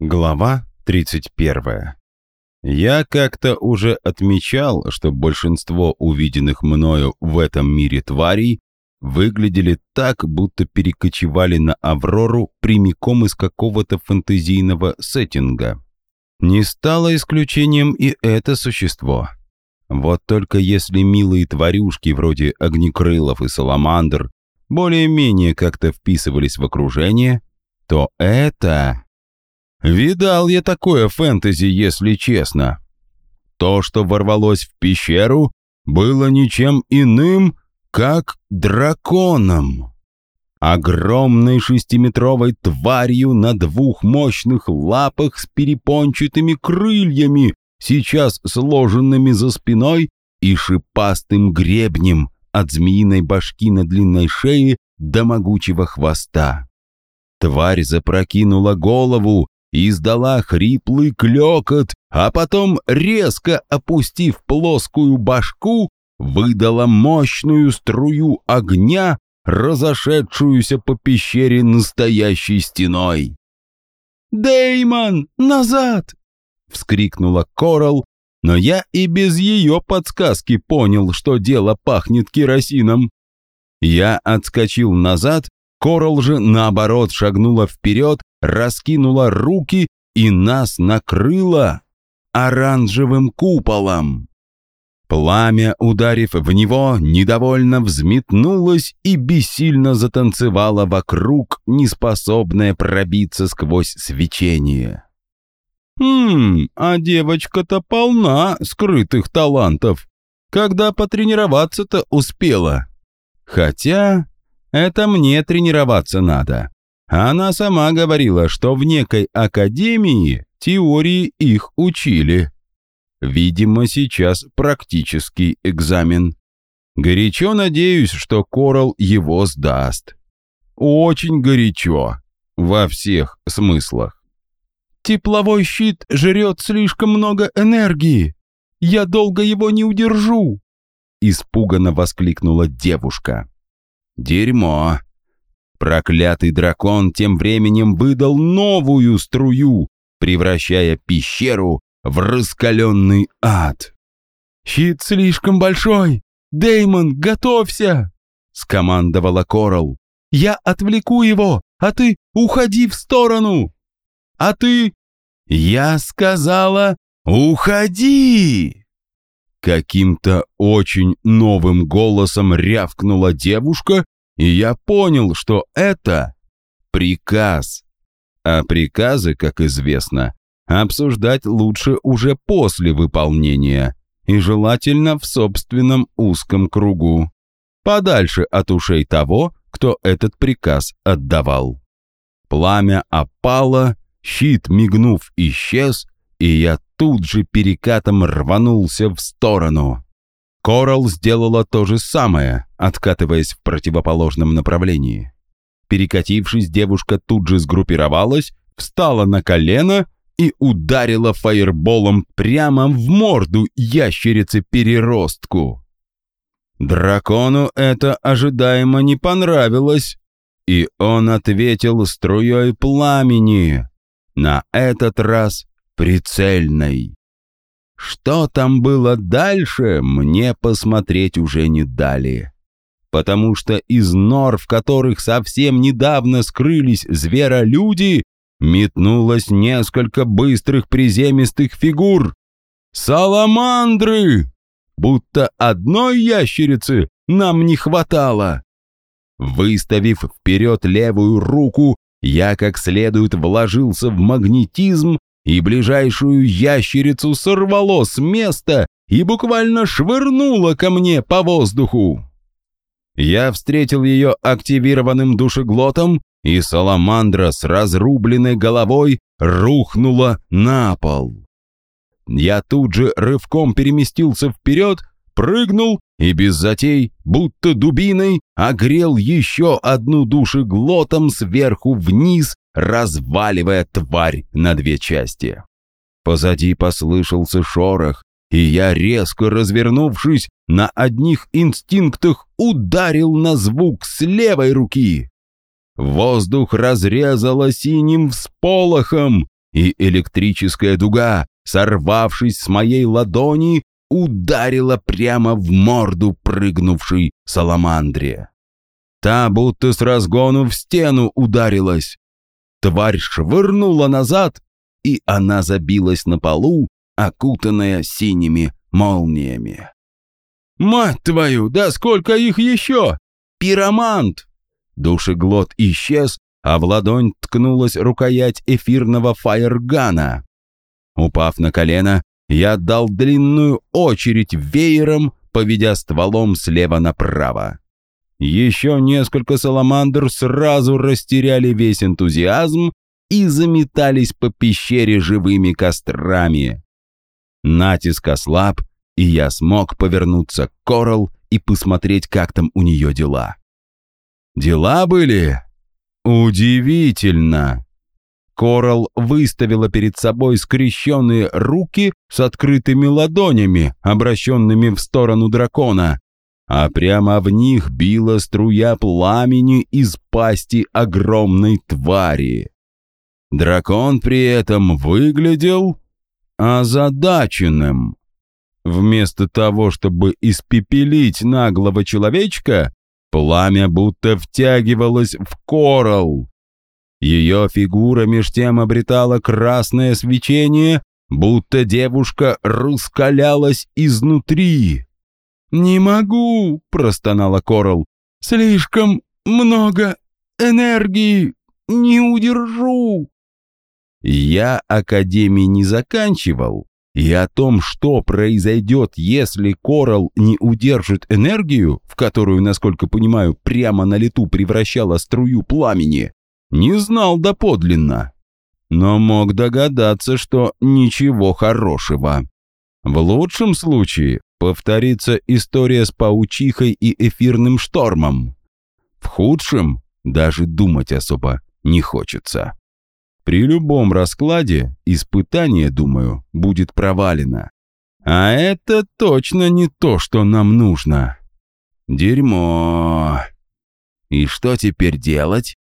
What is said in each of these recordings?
Глава 31. Я как-то уже отмечал, что большинство увиденных мною в этом мире тварей выглядели так, будто перекочевали на Аврору прямиком из какого-то фэнтезийного сеттинга. Не стало исключением и это существо. Вот только если милые тварюшки вроде огнекрылов и саламандр более-менее как-то вписывались в окружение, то это... Видал я такое фэнтези, если честно. То, что ворвалось в пещеру, было ничем иным, как драконом. Огромной шестиметровой тварью на двух мощных лапах с перепончатыми крыльями, сейчас сложенными за спиной, и шипастым гребнем от змеиной башки на длинной шее до могучего хвоста. Тварь запрокинула голову издала хриплый клёкот, а потом, резко опустив плоскую башку, выдала мощную струю огня, разошедшуюся по пещере настоящей стеной. «Дэймон, назад!» — вскрикнула Корал, но я и без ее подсказки понял, что дело пахнет керосином. Я отскочил назад, Корал же, наоборот, шагнула вперед, раскинула руки и нас накрыла оранжевым куполом. Пламя, ударив в него, недовольно взметнулось и бессильно затанцевало вокруг, неспособное пробиться сквозь свечение. «Хм, а девочка-то полна скрытых талантов. Когда потренироваться-то успела? Хотя это мне тренироваться надо. Она сама говорила, что в некой академии теории их учили. Видимо, сейчас практический экзамен. Горячо надеюсь, что Корал его сдаст. Очень горячо. Во всех смыслах. Тепловой щит жрет слишком много энергии. Я долго его не удержу. Испуганно воскликнула девушка. Дерьмо. Проклятый дракон тем временем выдал новую струю, превращая пещеру в раскаленный ад. «Щит слишком большой! Деймон, готовься!» — скомандовала Корал. «Я отвлеку его, а ты уходи в сторону!» «А ты...» «Я сказала, уходи!» Каким-то очень новым голосом рявкнула девушка, и я понял, что это приказ. А приказы, как известно, обсуждать лучше уже после выполнения и желательно в собственном узком кругу, подальше от ушей того, кто этот приказ отдавал. Пламя опало, щит, мигнув, исчез, и я тут же перекатом рванулся в сторону. Корал сделала то же самое, откатываясь в противоположном направлении. Перекатившись, девушка тут же сгруппировалась, встала на колено и ударила фаерболом прямо в морду ящерице-переростку. Дракону это ожидаемо не понравилось, и он ответил струей пламени, на этот раз прицельной. Что там было дальше, мне посмотреть уже не дали. Потому что из нор, в которых совсем недавно скрылись зверолюди, метнулось несколько быстрых приземистых фигур. Саламандры! Будто одной ящерицы нам не хватало. Выставив вперед левую руку, я как следует вложился в магнетизм, и ближайшую ящерицу сорвало с места и буквально швырнуло ко мне по воздуху. Я встретил ее активированным душеглотом, и саламандра с разрубленной головой рухнула на пол. Я тут же рывком переместился вперед, прыгнул и без затей, будто дубиной, огрел еще одну душеглотом сверху вниз, разваливая тварь на две части. Позади послышался шорох, и я, резко развернувшись, на одних инстинктах ударил на звук с левой руки. Воздух разрезало синим всполохом, и электрическая дуга, сорвавшись с моей ладони, ударила прямо в морду прыгнувшей саламандре. Та будто с разгону в стену ударилась. Тварь швырнула назад, и она забилась на полу, окутанная синими молниями. «Мать твою, да сколько их еще! Пиромант!» Душеглот исчез, а в ладонь ткнулась рукоять эфирного фаергана. Упав на колено, я дал длинную очередь веером, поведя стволом слева направо. Еще несколько саламандр сразу растеряли весь энтузиазм и заметались по пещере живыми кострами. Натиск ослаб, и я смог повернуться к Корал и посмотреть, как там у нее дела. Дела были? Удивительно! Корал выставила перед собой скрещенные руки с открытыми ладонями, обращенными в сторону дракона, а прямо в них била струя пламени из пасти огромной твари. Дракон при этом выглядел озадаченным. Вместо того, чтобы испепелить наглого человечка, пламя будто втягивалось в коралл. Ее фигура меж тем обретала красное свечение, будто девушка раскалялась изнутри. «Не могу!» – простонала Корал. «Слишком много энергии! Не удержу!» Я Академии не заканчивал, и о том, что произойдет, если Корал не удержит энергию, в которую, насколько понимаю, прямо на лету превращала струю пламени, не знал доподлинно. Но мог догадаться, что ничего хорошего. В лучшем случае повторится история с паучихой и эфирным штормом. В худшем даже думать особо не хочется. При любом раскладе испытание, думаю, будет провалено. А это точно не то, что нам нужно. Дерьмо. И что теперь делать?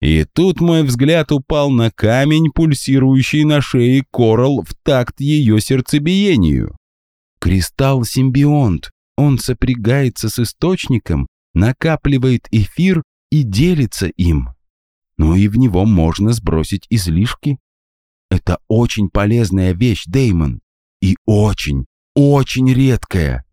И тут мой взгляд упал на камень, пульсирующий на шее Корал в такт ее сердцебиению. Кристалл-симбионт. Он сопрягается с источником, накапливает эфир и делится им. Ну и в него можно сбросить излишки. Это очень полезная вещь, Деймон. И очень, очень редкая.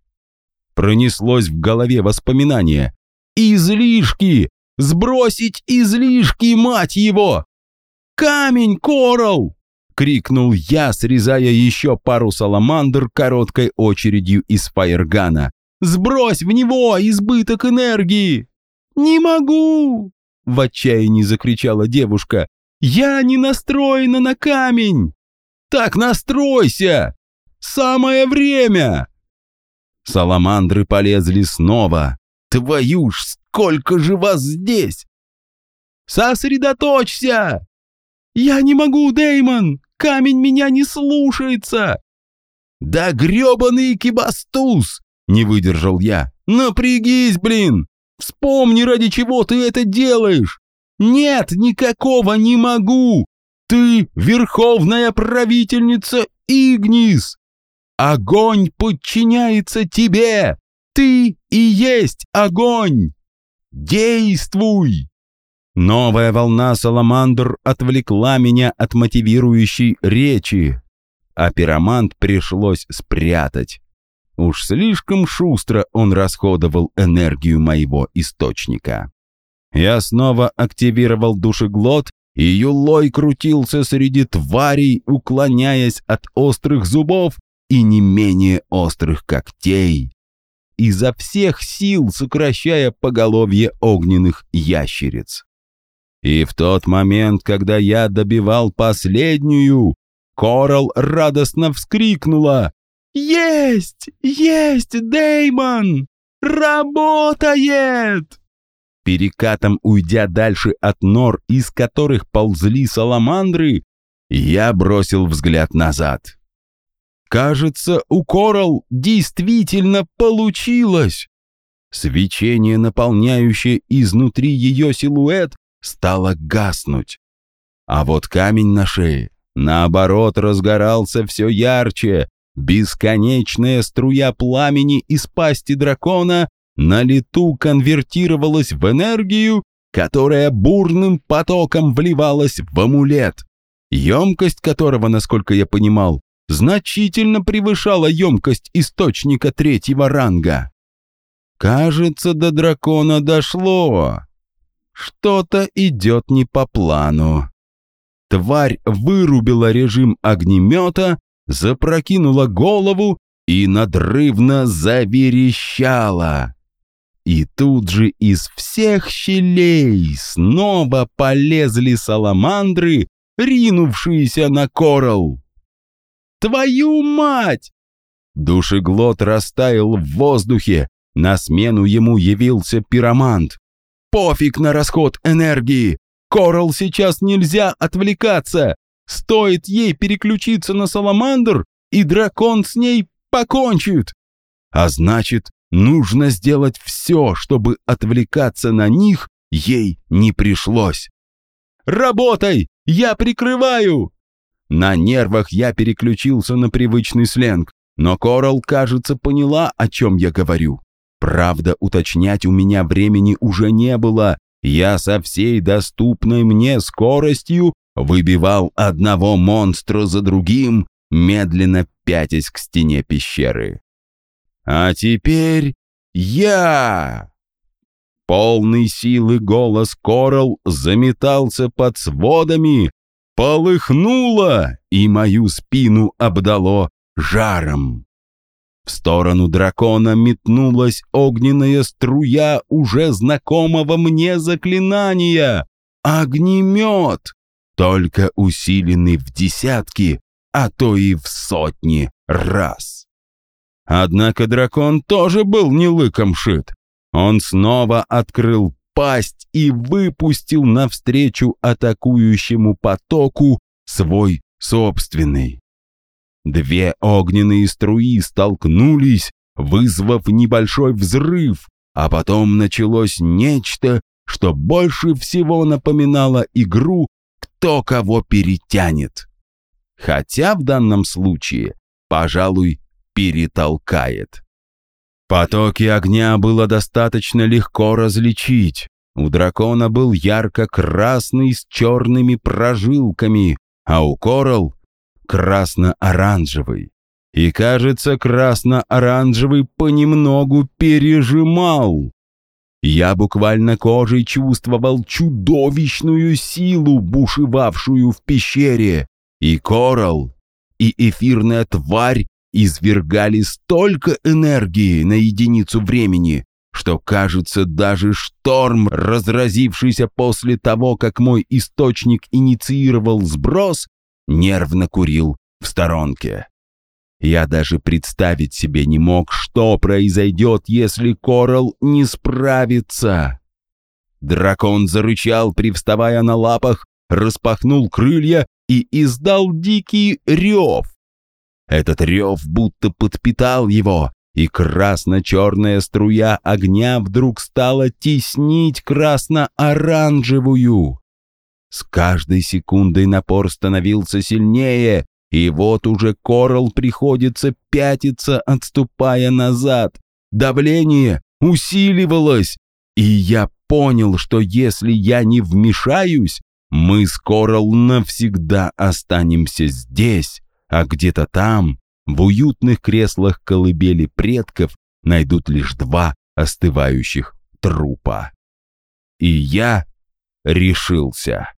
Пронеслось в голове воспоминание. Излишки! Сбросить излишки, мать его! Камень, Корал! Крикнул я, срезая еще пару саламандр короткой очередью из фаергана. «Сбрось в него избыток энергии!» «Не могу!» В отчаянии закричала девушка. «Я не настроена на камень!» «Так настройся! Самое время!» Саламандры полезли снова. «Твою ж, сколько же вас здесь!» «Сосредоточься!» «Я не могу, Деймон! Камень меня не слушается!» «Да грёбаный кибастуз!» — не выдержал я. «Напрягись, блин! Вспомни, ради чего ты это делаешь! Нет, никакого не могу! Ты верховная правительница Игнис! Огонь подчиняется тебе! Ты и есть огонь! Действуй!» Новая волна саламандр отвлекла меня от мотивирующей речи, а пиромант пришлось спрятать. Уж слишком шустро он расходовал энергию моего источника. Я снова активировал душеглот, и Юлой крутился среди тварей, уклоняясь от острых зубов и не менее острых когтей. Изо всех сил сокращая поголовье огненных ящериц. И в тот момент, когда я добивал последнюю, Корал радостно вскрикнула «Есть! Есть, Деймон! Работает!» Перекатом уйдя дальше от нор, из которых ползли саламандры, я бросил взгляд назад. Кажется, у Корал действительно получилось. Свечение, наполняющее изнутри ее силуэт, стало гаснуть. А вот камень на шее Наоборот, разгорался все ярче. Бесконечная струя пламени из пасти дракона на лету конвертировалась в энергию, которая бурным потоком вливалась в амулет, емкость которого, насколько я понимал, значительно превышала емкость источника третьего ранга. Кажется, до дракона дошло. Что-то идет не по плану. Тварь вырубила режим огнемета, запрокинула голову и надрывно заверещала. И тут же из всех щелей снова полезли саламандры, ринувшиеся на коралл. «Твою мать!» Душеглот растаял в воздухе, на смену ему явился пиромант. «Пофиг на расход энергии! Коралл сейчас нельзя отвлекаться! Стоит ей переключиться на саламандр, и дракон с ней покончит! А значит, нужно сделать все, чтобы отвлекаться на них ей не пришлось. «Работай! Я прикрываю!» На нервах я переключился на привычный сленг, но Корал, кажется, поняла, о чем я говорю. Правда, уточнять у меня времени уже не было. Я со всей доступной мне скоростью выбивал одного монстра за другим, медленно пятясь к стене пещеры. А теперь я! Полный силы голос Корал заметался под сводами, полыхнуло, и мою спину обдало жаром. В сторону дракона метнулась огненная струя уже знакомого мне заклинания — огнемет, только усиленный в десятки, а то и в сотни раз. Однако дракон тоже был не лыком шит. Он снова открыл пасть и выпустил навстречу атакующему потоку свой собственный. Две огненные струи столкнулись, вызвав небольшой взрыв, а потом началось нечто, что больше всего напоминало игру «Кто кого перетянет». Хотя в данном случае, пожалуй, перетолкает. Потоки огня было достаточно легко различить. У дракона был ярко-красный с черными прожилками, а у Корал красно-оранжевый. И, кажется, красно-оранжевый понемногу пережимал. Я буквально кожей чувствовал чудовищную силу, бушевавшую в пещере. И Корал, и эфирная тварь извергали столько энергии на единицу времени, что, кажется, даже шторм, разразившийся после того, как мой источник инициировал сброс, нервно курил в сторонке. Я даже представить себе не мог, что произойдет, если Корал не справится. Дракон зарычал, привставая на лапах, распахнул крылья и издал дикий рев. Этот рев будто подпитал его, и красно-черная струя огня вдруг стала теснить красно-оранжевую. С каждой секундой напор становился сильнее, и вот уже Корал приходится пятиться, отступая назад. Давление усиливалось, и я понял, что если я не вмешаюсь, мы с Корал навсегда останемся здесь, а где-то там, в уютных креслах колыбели предков, найдут лишь два остывающих трупа. И я решился.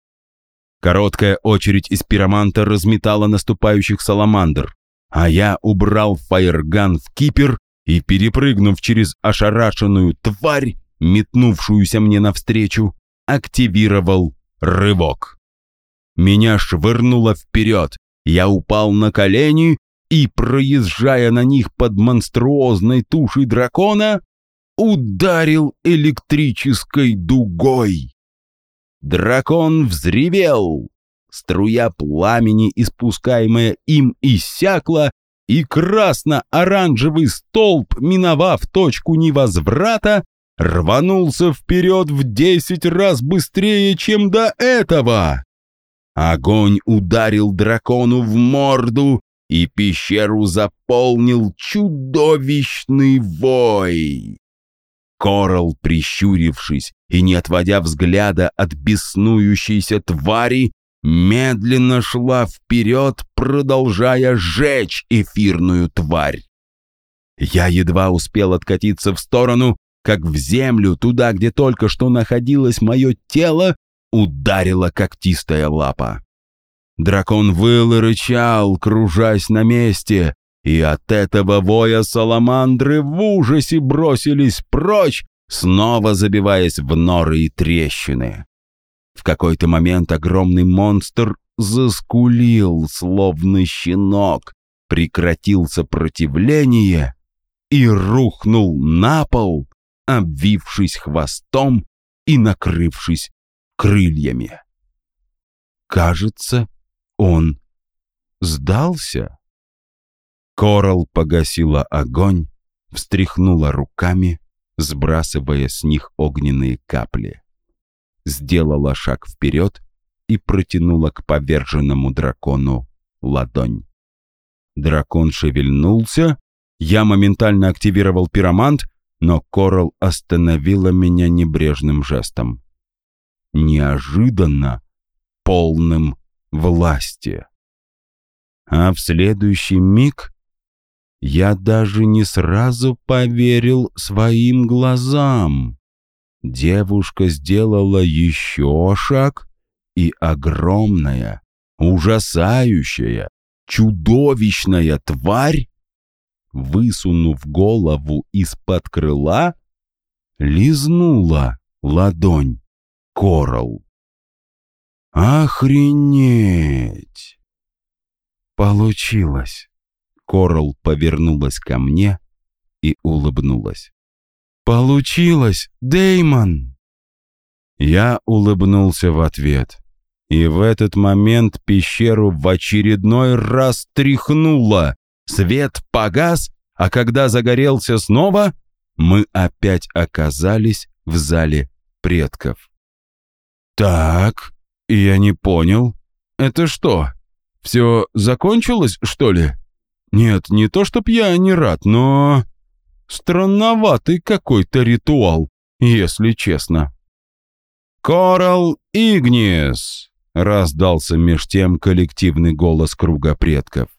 Короткая очередь из пироманта разметала наступающих саламандр, а я убрал фаерган в кипер и, перепрыгнув через ошарашенную тварь, метнувшуюся мне навстречу, активировал рывок. Меня швырнуло вперед, я упал на колени и, проезжая на них под монструозной тушей дракона, ударил электрической дугой. Дракон взревел. Струя пламени, испускаемая им, иссякла, и красно-оранжевый столб, миновав точку невозврата, рванулся вперед в десять раз быстрее, чем до этого. Огонь ударил дракону в морду, и пещеру заполнил чудовищный вой. Корал, прищурившись и не отводя взгляда от беснующейся твари, медленно шла вперед, продолжая сжечь эфирную тварь. Я едва успел откатиться в сторону, как в землю, туда, где только что находилось мое тело, ударила когтистая лапа. Дракон выл и рычал, кружась на месте, и от этого воя саламандры в ужасе бросились прочь, снова забиваясь в норы и трещины. В какой-то момент огромный монстр заскулил, словно щенок, прекратил сопротивление и рухнул на пол, обвившись хвостом и накрывшись крыльями. Кажется, он сдался. Корал погасила огонь, встряхнула руками, сбрасывая с них огненные капли. Сделала шаг вперед и протянула к поверженному дракону ладонь. Дракон шевельнулся, я моментально активировал пиромант, но Корал остановила меня небрежным жестом. Неожиданно, полным власти. А в следующий миг я даже не сразу поверил своим глазам. Девушка сделала еще шаг, и огромная, ужасающая, чудовищная тварь, высунув голову из-под крыла, лизнула ладонь Корал. Охренеть! Получилось. Корал повернулась ко мне и улыбнулась. Получилось, Деймон! Я улыбнулся в ответ. И в этот момент пещеру в очередной раз тряхнуло. Свет погас, а когда загорелся снова, мы опять оказались в зале предков. «Так», «Я не понял. Это что, все закончилось, что ли?» «Нет, не то чтоб я не рад, но...» «Странноватый какой-то ритуал, если честно». «Коралл Игнис!» — раздался меж тем коллективный голос круга предков.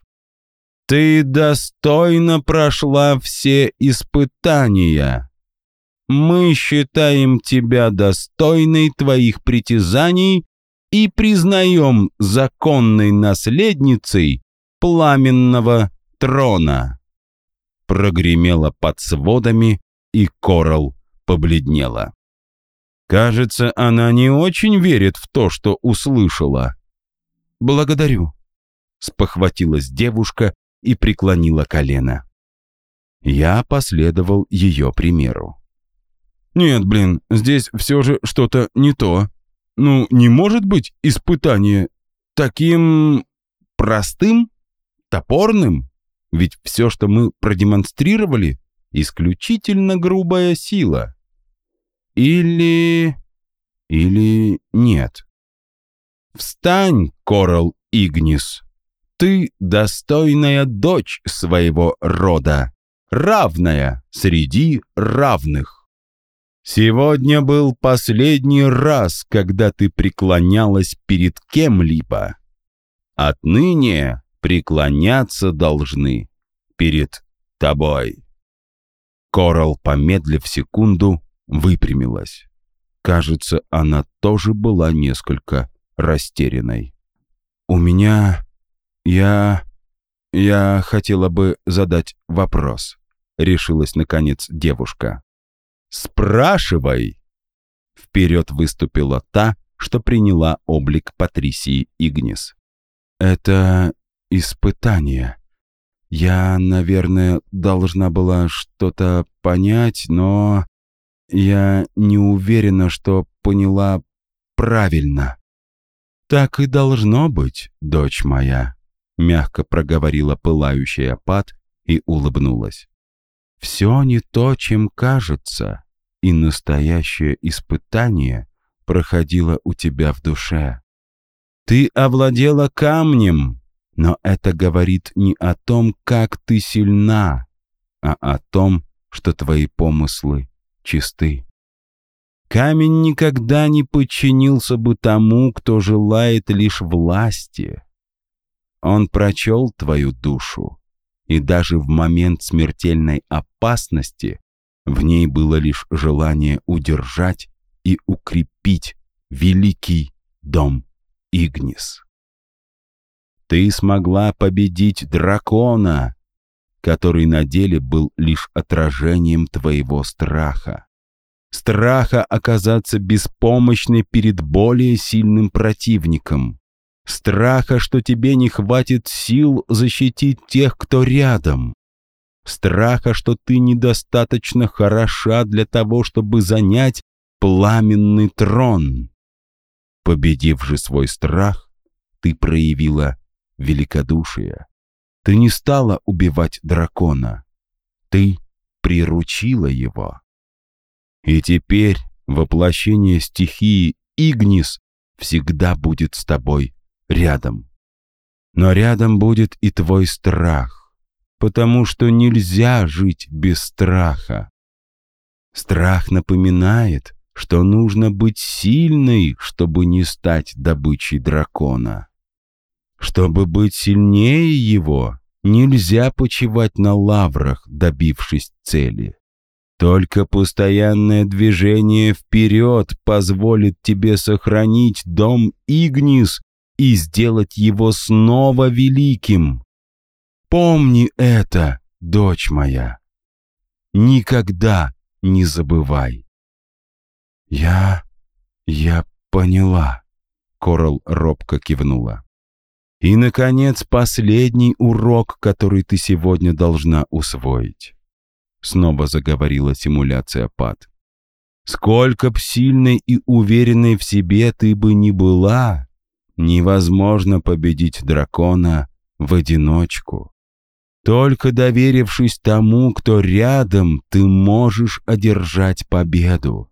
«Ты достойно прошла все испытания. Мы считаем тебя достойной твоих притязаний и признаем законной наследницей пламенного трона. Прогремело под сводами, и Корал побледнела. Кажется, она не очень верит в то, что услышала. «Благодарю», — спохватилась девушка и преклонила колено. Я последовал ее примеру. «Нет, блин, здесь все же что-то не то», ну, не может быть испытание таким простым, топорным? Ведь все, что мы продемонстрировали, исключительно грубая сила. Или... или нет. Встань, Корал Игнис. Ты достойная дочь своего рода, равная среди равных. Сегодня был последний раз, когда ты преклонялась перед кем-либо. Отныне преклоняться должны перед тобой. Корал, помедлив секунду, выпрямилась. Кажется, она тоже была несколько растерянной. «У меня... я... я хотела бы задать вопрос», — решилась, наконец, девушка. «Спрашивай!» Вперед выступила та, что приняла облик Патрисии Игнис. «Это испытание. Я, наверное, должна была что-то понять, но я не уверена, что поняла правильно». «Так и должно быть, дочь моя», — мягко проговорила пылающая Пат и улыбнулась. Все не то, чем кажется, и настоящее испытание проходило у тебя в душе. Ты овладела камнем, но это говорит не о том, как ты сильна, а о том, что твои помыслы чисты. Камень никогда не подчинился бы тому, кто желает лишь власти. Он прочел твою душу, и даже в момент смертельной опасности в ней было лишь желание удержать и укрепить великий дом Игнис. Ты смогла победить дракона, который на деле был лишь отражением твоего страха. Страха оказаться беспомощной перед более сильным противником. Страха, что тебе не хватит сил защитить тех, кто рядом. Страха, что ты недостаточно хороша для того, чтобы занять пламенный трон. Победив же свой страх, ты проявила великодушие. Ты не стала убивать дракона. Ты приручила его. И теперь воплощение стихии Игнис всегда будет с тобой рядом. Но рядом будет и твой страх, потому что нельзя жить без страха. Страх напоминает, что нужно быть сильной, чтобы не стать добычей дракона. Чтобы быть сильнее его, нельзя почивать на лаврах, добившись цели. Только постоянное движение вперед позволит тебе сохранить дом Игнис и сделать его снова великим. Помни это, дочь моя. Никогда не забывай. Я... я поняла. Корал робко кивнула. И, наконец, последний урок, который ты сегодня должна усвоить. Снова заговорила симуляция Пат. Сколько б сильной и уверенной в себе ты бы ни была, невозможно победить дракона в одиночку. Только доверившись тому, кто рядом, ты можешь одержать победу.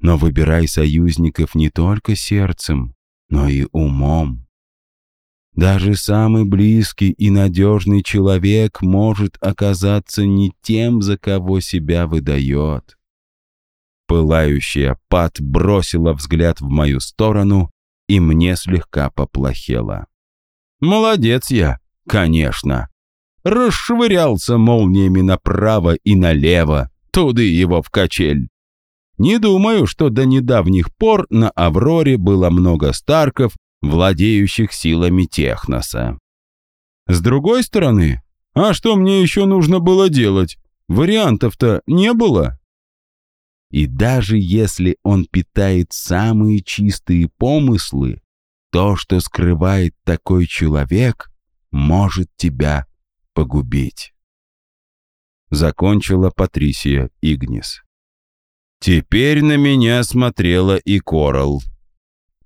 Но выбирай союзников не только сердцем, но и умом. Даже самый близкий и надежный человек может оказаться не тем, за кого себя выдает. Пылающая пад бросила взгляд в мою сторону, и мне слегка поплохело. Молодец я, конечно. Расшвырялся молниями направо и налево, туды его в качель. Не думаю, что до недавних пор на Авроре было много Старков, владеющих силами Техноса. С другой стороны, а что мне еще нужно было делать? Вариантов-то не было. И даже если он питает самые чистые помыслы, то, что скрывает такой человек, может тебя погубить. Закончила Патрисия Игнис. Теперь на меня смотрела и Корал.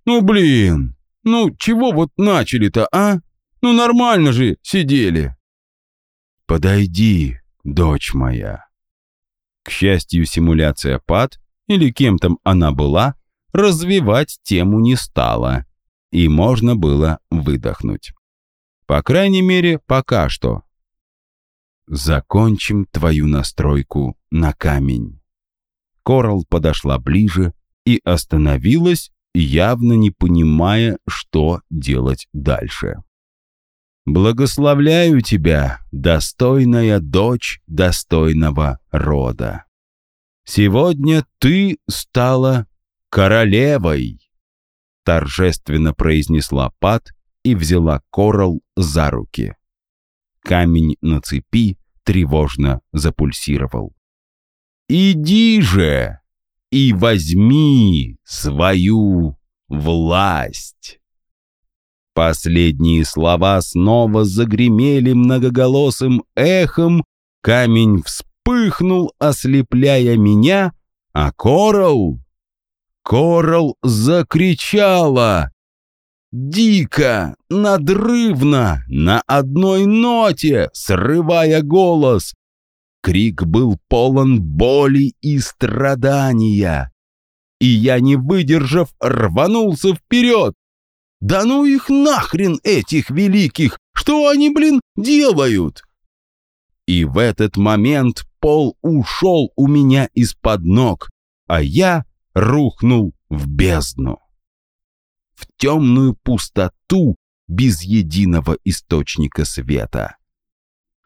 «Ну, блин, ну чего вот начали-то, а? Ну нормально же сидели». «Подойди, дочь моя». К счастью, симуляция ПАД, или кем там она была, развивать тему не стала, и можно было выдохнуть. По крайней мере, пока что. Закончим твою настройку на камень. Корал подошла ближе и остановилась, явно не понимая, что делать дальше. «Благословляю тебя, достойная дочь достойного рода. Сегодня ты стала королевой!» Торжественно произнесла Пат и взяла Корал за руки. Камень на цепи тревожно запульсировал. Иди же и возьми свою власть. Последние слова снова загремели многоголосым эхом, камень вспыхнул, ослепляя меня, а Корал... Корал закричала. Дико, надрывно, на одной ноте, срывая голос, Крик был полон боли и страдания. И я, не выдержав, рванулся вперед. Да ну их нахрен, этих великих! Что они, блин, делают? И в этот момент пол ушел у меня из-под ног, а я рухнул в бездну. В темную пустоту без единого источника света.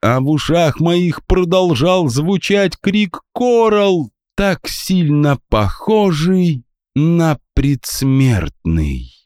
А в ушах моих продолжал звучать крик Корал, так сильно похожий на предсмертный.